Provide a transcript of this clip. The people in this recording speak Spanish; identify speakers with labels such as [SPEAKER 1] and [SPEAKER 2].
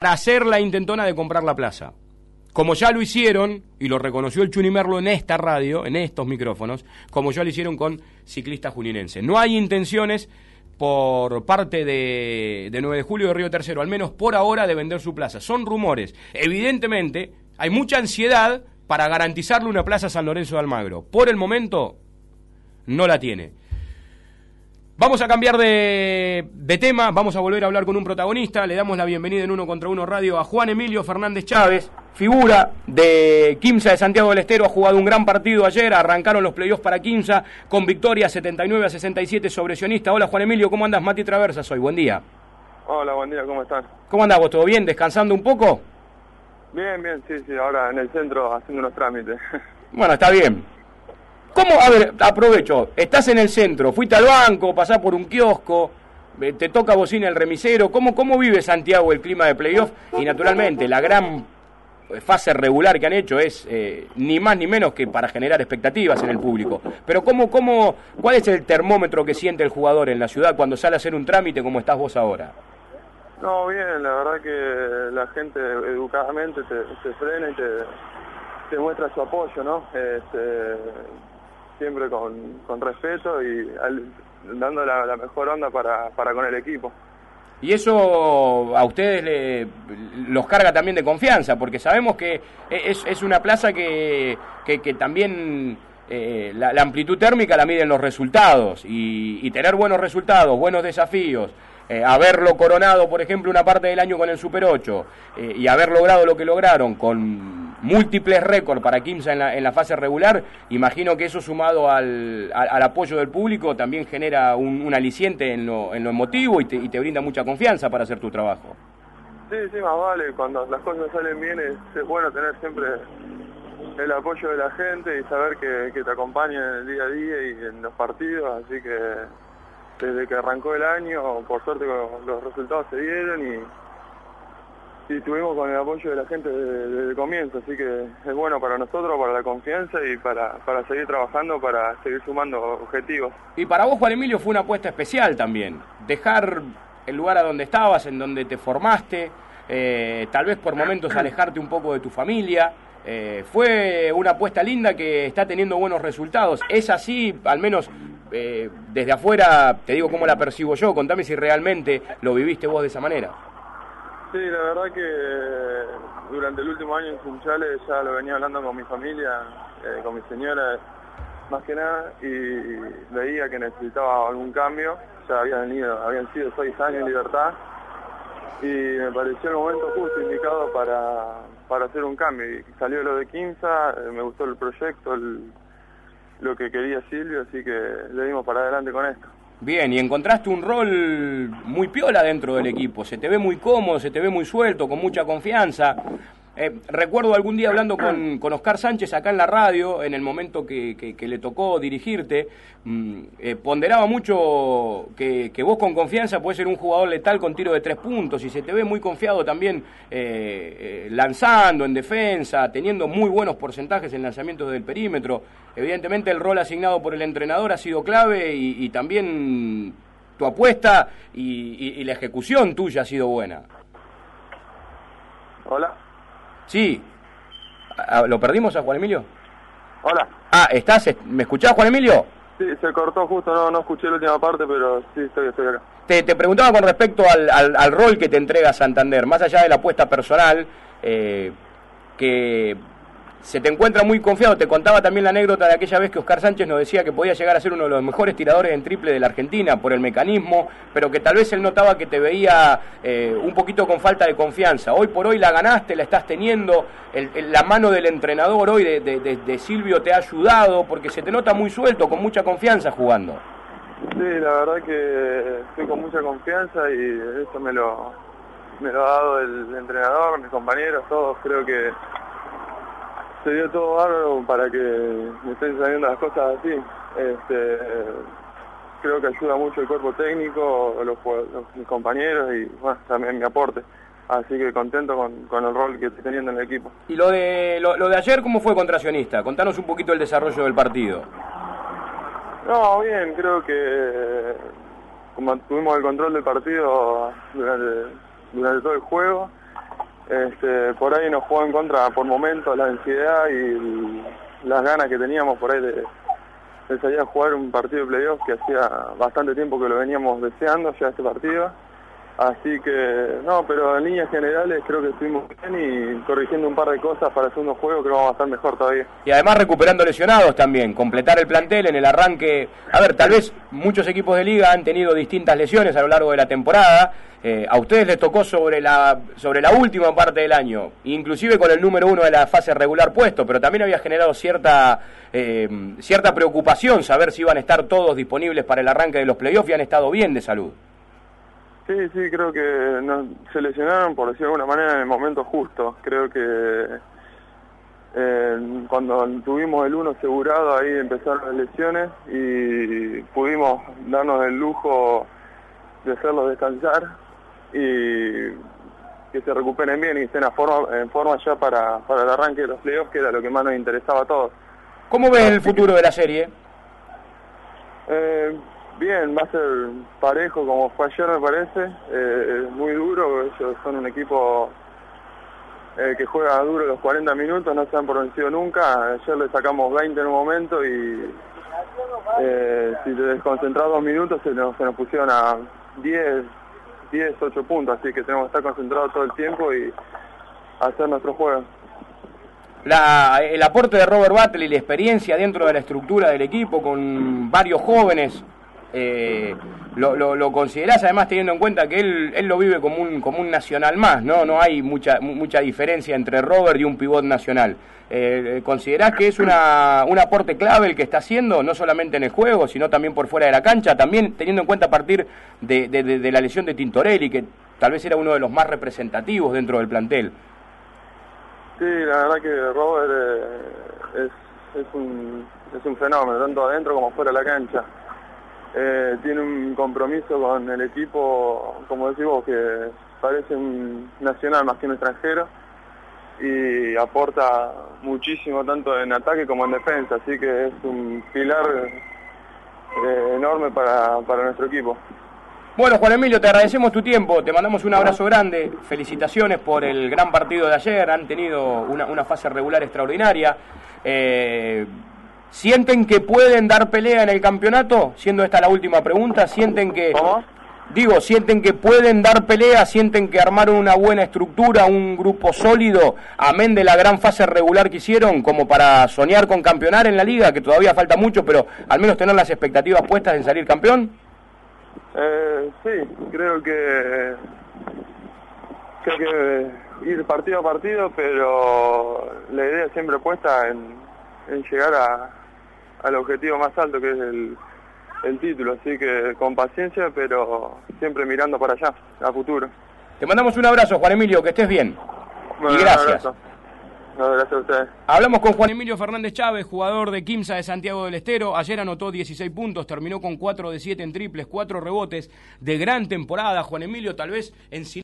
[SPEAKER 1] para hacer la intentona de comprar la plaza. Como ya lo hicieron, y lo reconoció el Chunimerlo en esta radio, en estos micrófonos, como ya lo hicieron con ciclistas juninenses. No hay intenciones por parte de, de 9 de julio de Río Tercero, al menos por ahora, de vender su plaza. Son rumores. Evidentemente, hay mucha ansiedad para garantizarle una plaza a San Lorenzo de Almagro. Por el momento, no la tiene. Vamos a cambiar de, de, tema, vamos a volver a hablar con un protagonista. Le damos la bienvenida en Uno contra Uno Radio a Juan Emilio Fernández Chávez, figura de Quimsa de Santiago del Estero. Ha jugado un gran partido ayer, arrancaron los playoffs para Quimsa con victoria 79 a 67 sobre Sionista. Hola Juan Emilio, ¿cómo andas? Mati Traversa soy, buen día.
[SPEAKER 2] Hola, buen día, ¿cómo estás?
[SPEAKER 1] ¿Cómo andás vos? ¿Todo bien? ¿Descansando un poco?
[SPEAKER 2] Bien, bien, sí, sí, ahora en el centro haciendo unos trámites.
[SPEAKER 1] Bueno, está bien. ¿Cómo? A ver, aprovecho. Estás en el centro, fuiste al banco, pasás por un kiosco, eh, te toca bocina el remisero. ¿Cómo, cómo vive Santiago el clima de playoff? Y naturalmente, la gran fase regular que han hecho es eh, ni más ni menos que para generar expectativas en el público. Pero ¿cómo, cómo, ¿cuál es el termómetro que siente el jugador en la ciudad cuando sale a hacer un trámite como estás vos ahora?
[SPEAKER 2] No, bien, la verdad que la gente educadamente te, te frena y te, te muestra su apoyo, ¿no? Este, siempre con, con respeto y al, dando la, mejor onda para, para con el equipo.
[SPEAKER 1] Y eso a ustedes le, los carga también de confianza, porque sabemos que es, es una plaza que, que, también eh, la, amplitud térmica la miden los resultados y, y tener buenos resultados, buenos desafíos, eh, haberlo coronado, por ejemplo, una parte del año con el Super 8 eh, y haber logrado lo que lograron con múltiples récords para Kimsa en la, en la fase regular, imagino que eso sumado al, al, apoyo del público también genera un, aliciente en lo, en lo emotivo y te, y te, brinda mucha confianza para hacer tu trabajo.
[SPEAKER 2] Sí, sí, más vale, cuando las cosas salen bien es, es bueno tener siempre el apoyo de la gente y saber que, que te acompaña en el día a día y en los partidos, así que desde que arrancó el año, por suerte los resultados se dieron y, y estuvimos con el apoyo de la gente desde, desde, el comienzo, así que es bueno para nosotros, para la confianza y para, para seguir trabajando, para seguir sumando objetivos.
[SPEAKER 1] Y para vos, Juan Emilio, fue una apuesta especial también, dejar el lugar a donde estabas, en donde te formaste, eh, tal vez por momentos alejarte un poco de tu familia. Eh, fue una apuesta linda que está teniendo buenos resultados. ¿Es así, al menos eh, desde afuera, te digo cómo la percibo yo? Contame si realmente lo viviste vos de esa manera.
[SPEAKER 2] Sí, la verdad que durante el último año en Funchales ya lo venía hablando con mi familia, eh, con mi señora, más que nada, y veía que necesitaba algún cambio. Ya habían, venido, habían sido seis años en libertad y me pareció el momento justo indicado para, para hacer un cambio. Y salió lo de Quinza, eh, me gustó el proyecto, lo que quería Silvio, así que le dimos para adelante con esto.
[SPEAKER 1] Bien, y encontraste un rol muy piola dentro del equipo, se te ve muy cómodo, se te ve muy suelto, con mucha confianza. Eh, recuerdo algún día hablando con, con, Oscar Sánchez acá en la radio, en el momento que, que, le tocó dirigirte, mmm, eh, ponderaba mucho que, que, vos con confianza puedes ser un jugador letal con tiro de tres puntos y se te ve muy confiado también eh, lanzando en defensa, teniendo muy buenos porcentajes en lanzamientos del perímetro. Evidentemente el rol asignado por el entrenador ha sido clave y, y también tu apuesta y, y la ejecución tuya ha sido buena.
[SPEAKER 2] Hola.
[SPEAKER 1] Sí. ¿Lo perdimos a Juan Emilio?
[SPEAKER 2] Hola.
[SPEAKER 1] Ah, ¿estás? ¿Me escuchás, Juan Emilio?
[SPEAKER 2] Sí, se cortó justo, no, no escuché la última parte, pero sí, estoy, estoy acá.
[SPEAKER 1] Te, te preguntaba con respecto al, al, al, rol que te entrega Santander, más allá de la apuesta personal, eh, que se te encuentra muy confiado. Te contaba también la anécdota de aquella vez que Oscar Sánchez nos decía que podía llegar a ser uno de los mejores tiradores en triple de la Argentina por el mecanismo, pero que tal vez él notaba que te veía eh, un poquito con falta de confianza. Hoy por hoy la ganaste, la estás teniendo, la mano del entrenador hoy de, Silvio te ha ayudado, porque se te nota muy suelto, con mucha confianza jugando.
[SPEAKER 2] Sí, la verdad que estoy con mucha confianza y eso me lo, me lo ha dado el entrenador, mis compañeros, todos creo que se dio todo bárbaro para que me estén saliendo las cosas así. Este, creo que ayuda mucho el cuerpo técnico, los, los mis compañeros y bueno, también mi aporte. Así que contento con, con, el rol que estoy teniendo en el equipo.
[SPEAKER 1] ¿Y lo de, lo, lo de ayer cómo fue contra Sionista? Contanos un poquito el desarrollo del partido.
[SPEAKER 2] No, bien, creo que como tuvimos el control del partido durante, durante todo el juego, este, por ahí nos jugó en contra por momentos la ansiedad y las ganas que teníamos por ahí de, de salir a jugar un partido de playoff que hacía bastante tiempo que lo veníamos deseando ya este partido Así que, no, pero en líneas generales creo que estuvimos bien y corrigiendo un par de cosas para el segundo juego creo que vamos a estar mejor todavía.
[SPEAKER 1] Y además recuperando lesionados también, completar el plantel en el arranque. A ver, tal vez muchos equipos de liga han tenido distintas lesiones a lo largo de la temporada. Eh, a ustedes les tocó sobre la, sobre la última parte del año, inclusive con el número uno de la fase regular puesto, pero también había generado cierta, eh, cierta preocupación saber si iban a estar todos disponibles para el arranque de los playoffs y han estado bien de salud.
[SPEAKER 2] Sí, sí, creo que nos seleccionaron, por decirlo de alguna manera, en el momento justo. Creo que eh, cuando tuvimos el uno asegurado, ahí empezaron las lesiones y pudimos darnos el lujo de hacerlos descansar y que se recuperen bien y estén a forma, en forma ya para, para el arranque de los playoffs, que era lo que más nos interesaba a todos.
[SPEAKER 1] ¿Cómo ves el futuro de la serie?
[SPEAKER 2] Eh, Bien, va a ser parejo como fue ayer me parece, eh, muy duro, ellos son un equipo eh, que juega duro los 40 minutos, no se han pronunciado nunca, ayer le sacamos 20 en un momento y eh, si te desconcentras dos minutos se nos, se nos pusieron a 10, 10, 8 puntos, así que tenemos que estar concentrados todo el tiempo y hacer nuestro juego.
[SPEAKER 1] La, el aporte de Robert Battle y la experiencia dentro de la estructura del equipo con varios jóvenes eh, lo, lo, considerás además teniendo en cuenta que él, él lo vive como un, como un nacional más, ¿no? No hay mucha, mucha diferencia entre Robert y un pivot nacional. Eh, ¿Considerás que es una, un aporte clave el que está haciendo, no solamente en el juego, sino también por fuera de la cancha, también teniendo en cuenta a partir de, de, la lesión de Tintorelli, que tal vez era uno de los más representativos dentro del plantel?
[SPEAKER 2] Sí, la verdad que Robert eh, es, es, un, es un fenómeno, tanto adentro como fuera de la cancha eh, tiene un compromiso con el equipo, como decís vos, que parece un nacional más que un extranjero y aporta muchísimo tanto en ataque como en defensa, así que es un pilar eh, enorme para, para nuestro equipo.
[SPEAKER 1] Bueno, Juan Emilio, te agradecemos tu tiempo, te mandamos un abrazo grande, felicitaciones por el gran partido de ayer, han tenido una, una fase regular extraordinaria. Eh, ¿Sienten que pueden dar pelea en el campeonato? Siendo esta la última pregunta, ¿sienten que... Digo, ¿sienten que pueden dar pelea? ¿Sienten que armaron una buena estructura, un grupo sólido, amén de la gran fase regular que hicieron, como para soñar con campeonar en la liga, que todavía falta mucho, pero al menos tener las expectativas puestas en salir campeón?
[SPEAKER 2] Eh, sí, creo que, creo que ir partido a partido, pero la idea siempre puesta en llegar a, al objetivo más alto que es el, el título, así que con paciencia, pero siempre mirando para allá, a futuro.
[SPEAKER 1] Te mandamos un abrazo, Juan Emilio, que estés bien. y gracias.
[SPEAKER 2] gracias a ustedes.
[SPEAKER 1] Hablamos con Juan Emilio Fernández Chávez, jugador de Quimsa de Santiago del Estero. Ayer anotó 16 puntos, terminó con 4 de 7 en triples, 4 rebotes de gran temporada. Juan Emilio, tal vez en